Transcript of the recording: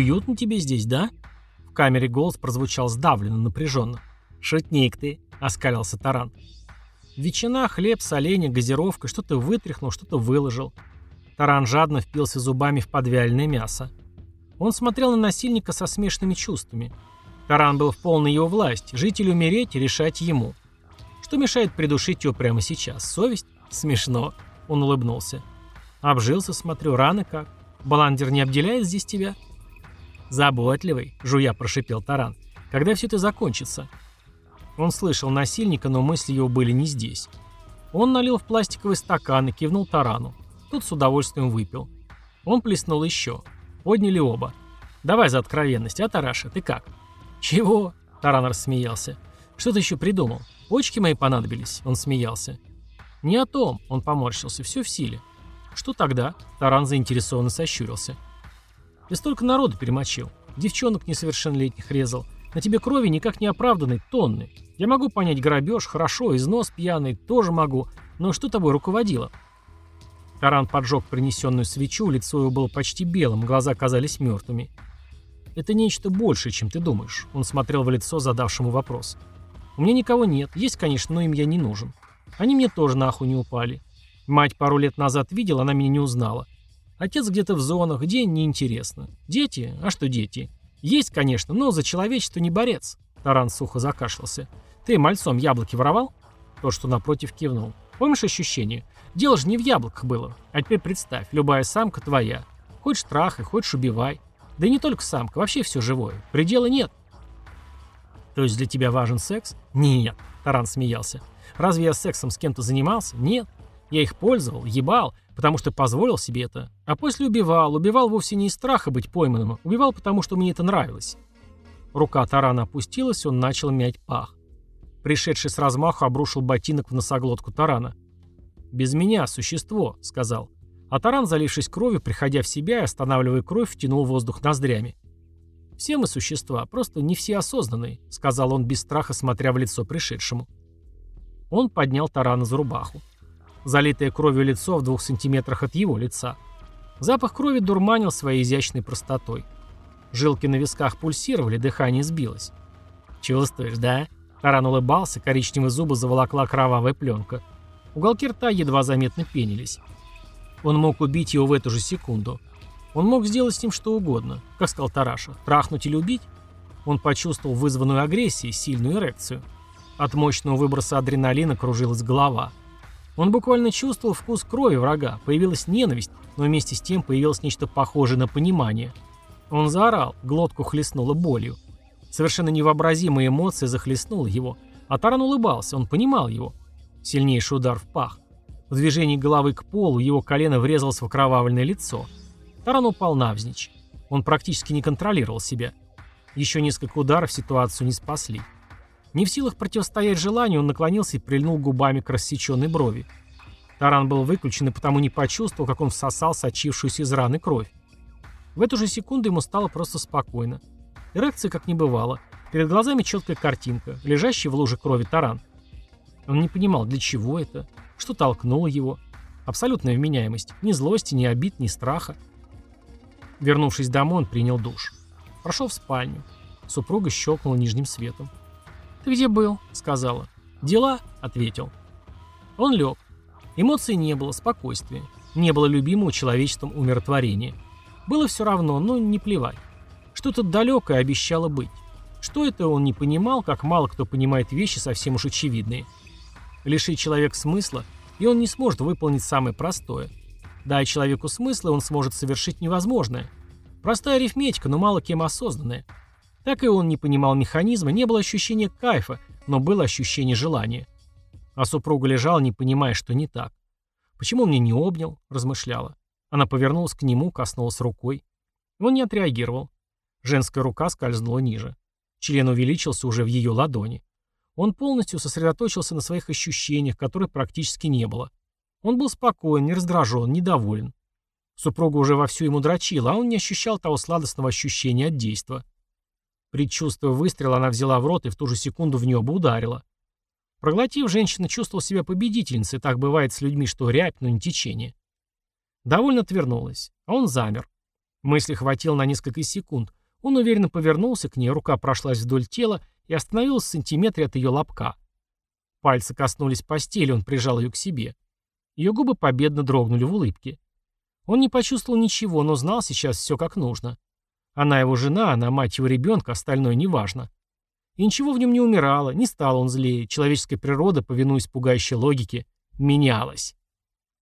«Уютно тебе здесь, да?» В камере голос прозвучал сдавленно, напряженно. «Шутник ты», — оскалился Таран. Ветчина, хлеб, соленья, газировка, что-то вытряхнул, что-то выложил. Таран жадно впился зубами в подвяленное мясо. Он смотрел на насильника со смешанными чувствами. Таран был в полной его власти, жить или умереть, решать ему. Что мешает придушить его прямо сейчас? Совесть? Смешно. Он улыбнулся. Обжился, смотрю, раны как. Баландер не обделяет здесь тебя? Заботливый, жуя прошипел Таран. Когда все это закончится? Он слышал насильника, но мысли его были не здесь. Он налил в пластиковый стакан и кивнул Тарану. Тот с удовольствием выпил. Он плеснул еще. Подняли оба. «Давай за откровенность, а, Тараша, ты как?» «Чего?» – Таран рассмеялся. «Что ты еще придумал? Почки мои понадобились?» – он смеялся. «Не о том», – он поморщился, – «все в силе». «Что тогда?» – Таран заинтересованно сощурился. «Ты столько народу перемочил. Девчонок несовершеннолетних резал. На тебе крови никак не оправданной тонны. Я могу понять грабеж, хорошо, износ пьяный, тоже могу. Но что тобой руководило?» Таран поджег принесенную свечу, лицо его было почти белым, глаза казались мертвыми. «Это нечто большее, чем ты думаешь», — он смотрел в лицо задавшему вопрос. «У меня никого нет, есть, конечно, но им я не нужен. Они мне тоже нахуй не упали. Мать пару лет назад видела, она меня не узнала. Отец где-то в зонах, где неинтересно. Дети? А что дети? Есть, конечно, но за человечество не борец». Таран сухо закашлялся. «Ты мальцом яблоки воровал?» То, что напротив кивнул. «Помнишь ощущение? Дело же не в яблоках было. А теперь представь, любая самка твоя. Хочешь трахай, хочешь убивай. Да и не только самка, вообще все живое. Предела нет. То есть для тебя важен секс? Нет, Таран смеялся. Разве я сексом с кем-то занимался? Нет. Я их пользовал, ебал, потому что позволил себе это. А после убивал. Убивал вовсе не из страха быть пойманным. Убивал, потому что мне это нравилось. Рука Тарана опустилась, он начал мять пах. Пришедший с размаху обрушил ботинок в носоглотку Тарана. «Без меня, существо», — сказал. А Таран, залившись кровью, приходя в себя и останавливая кровь, втянул воздух ноздрями. «Все мы существа, просто не все осознанные», — сказал он без страха, смотря в лицо пришедшему. Он поднял Тарана за рубаху. Залитое кровью лицо в двух сантиметрах от его лица. Запах крови дурманил своей изящной простотой. Жилки на висках пульсировали, дыхание сбилось. «Чувствуешь, да?» Таран улыбался, коричневые зубы заволокла кровавая пленка. Уголки рта едва заметно пенились. Он мог убить его в эту же секунду. Он мог сделать с ним что угодно, как сказал Тараша, трахнуть или убить. Он почувствовал вызванную агрессией, сильную эрекцию. От мощного выброса адреналина кружилась голова. Он буквально чувствовал вкус крови врага, появилась ненависть, но вместе с тем появилось нечто похожее на понимание. Он заорал, глотку хлестнуло болью. Совершенно невообразимая эмоция захлестнула его. А Таран улыбался, он понимал его. Сильнейший удар в пах. В движении головы к полу его колено врезалось в окровавленное лицо. Таран упал навзничь. Он практически не контролировал себя. Еще несколько ударов ситуацию не спасли. Не в силах противостоять желанию, он наклонился и прильнул губами к рассеченной брови. Таран был выключен и потому не почувствовал, как он всосал сочившуюся из раны кровь. В эту же секунду ему стало просто спокойно. Эрекции как не бывало. Перед глазами четкая картинка, лежащий в луже крови таран. Он не понимал, для чего это, что толкнуло его. Абсолютная вменяемость. Ни злости, ни обид, ни страха. Вернувшись домой, он принял душ. Прошел в спальню. Супруга щелкнула нижним светом. «Ты где был?» — сказала. «Дела?» — ответил. Он лег. Эмоций не было, спокойствия. Не было любимого человечеством умиротворения. Было все равно, но не плевать. Что-то далекое обещало быть. Что это он не понимал, как мало кто понимает вещи совсем уж очевидные. Лишить человека смысла, и он не сможет выполнить самое простое. Дай человеку смысла, он сможет совершить невозможное. Простая арифметика, но мало кем осознанная. Так и он не понимал механизма, не было ощущения кайфа, но было ощущение желания. А супруга лежала, не понимая, что не так. «Почему он меня не обнял?» – размышляла. Она повернулась к нему, коснулась рукой. Он не отреагировал. Женская рука скользнула ниже. Член увеличился уже в ее ладони. Он полностью сосредоточился на своих ощущениях, которых практически не было. Он был спокоен, не раздражен, недоволен. Супруга уже вовсю ему дрочила, а он не ощущал того сладостного ощущения от действа. Предчувствуя выстрел, она взяла в рот и в ту же секунду в небо ударила. Проглотив, женщина чувствовала себя победительницей, так бывает с людьми, что рябь, но не течение. Довольно отвернулась, а он замер. Мысли хватило на несколько секунд. Он уверенно повернулся к ней, рука прошлась вдоль тела и остановилась в сантиметре от ее лобка. Пальцы коснулись постели, он прижал ее к себе. Ее губы победно дрогнули в улыбке. Он не почувствовал ничего, но знал сейчас все как нужно. Она его жена, она мать его ребенка, остальное неважно. И ничего в нем не умирало, не стал он злее, человеческая природа, повинуясь пугающей логике, менялась.